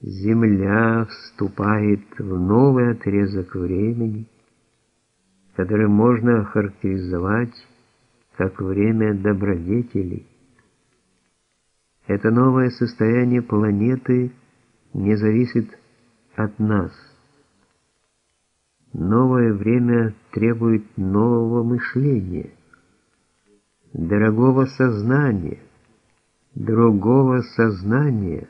Земля вступает в новый отрезок времени, который можно охарактеризовать как время добродетелей. Это новое состояние планеты не зависит от нас. Новое время требует нового мышления, дорогого сознания, другого сознания,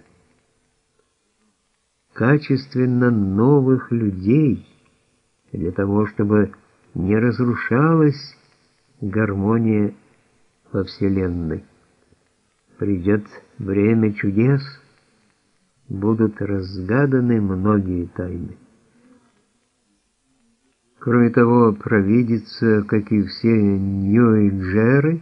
качественно новых людей, для того, чтобы не разрушалась гармония во Вселенной. Придет время чудес, будут разгаданы многие тайны. Кроме того, провидица, как и все нью-эйджеры,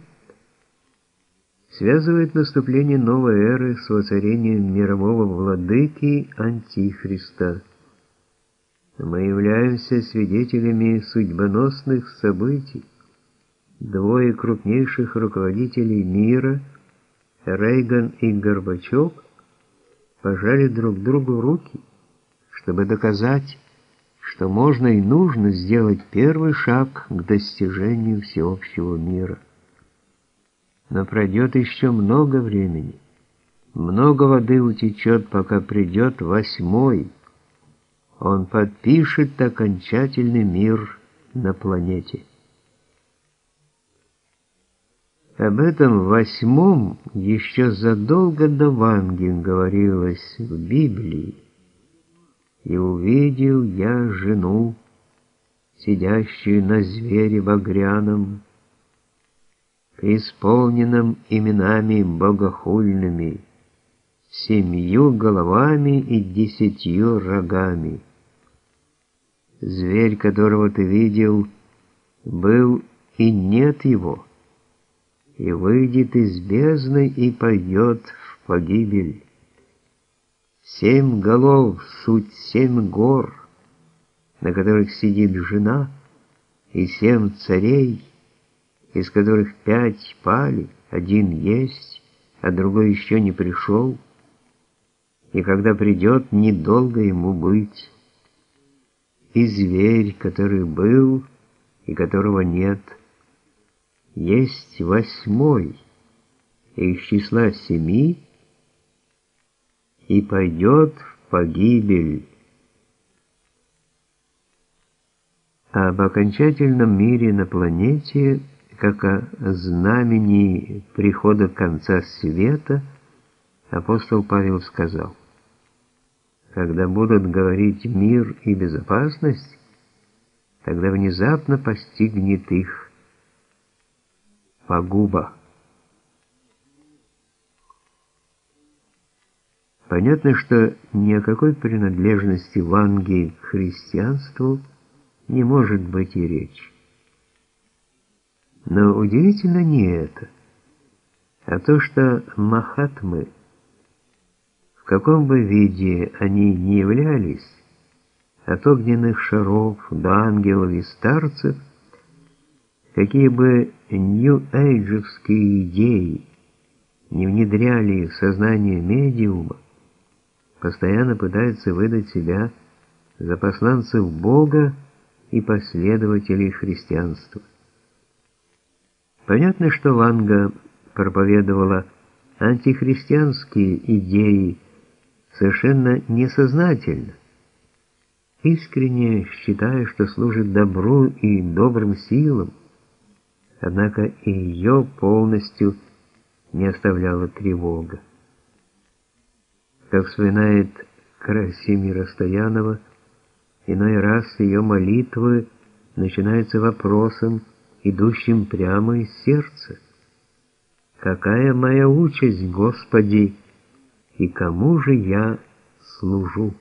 связывает наступление новой эры с воцарением мирового владыки Антихриста. Мы являемся свидетелями судьбоносных событий. Двое крупнейших руководителей мира, Рейган и Горбачев, пожали друг другу руки, чтобы доказать, что можно и нужно сделать первый шаг к достижению всеобщего мира. Но пройдет еще много времени. Много воды утечет, пока придет восьмой. Он подпишет окончательный мир на планете. Об этом восьмом еще задолго до Ванги говорилось в Библии. «И увидел я жену, сидящую на звере багряном, преисполненном именами богохульными, семью головами и десятью рогами. Зверь, которого ты видел, был и нет его» и выйдет из бездны и пойдет в погибель. Семь голов — суть семь гор, на которых сидит жена, и семь царей, из которых пять пали, один есть, а другой еще не пришел, и когда придет, недолго ему быть. И зверь, который был и которого нет — есть восьмой из числа семи и пойдет в погибель. Об окончательном мире на планете, как о знамени прихода конца света, апостол Павел сказал, «Когда будут говорить мир и безопасность, тогда внезапно постигнет их погуба. Понятно, что ни о какой принадлежности Ванги к христианству не может быть и речи. Но удивительно не это, а то, что махатмы, в каком бы виде они ни являлись, от огненных шаров до ангелов и старцев, какие бы нью-эйджевские идеи не внедряли в сознание медиума, постоянно пытаются выдать себя за посланцев Бога и последователей христианства. Понятно, что Ванга проповедовала антихристианские идеи совершенно несознательно, искренне считая, что служит добру и добрым силам, однако и ее полностью не оставляла тревога. Как вспоминает Красимира Стоянова, иной раз ее молитвы начинаются вопросом, идущим прямо из сердца. «Какая моя участь, Господи, и кому же я служу?»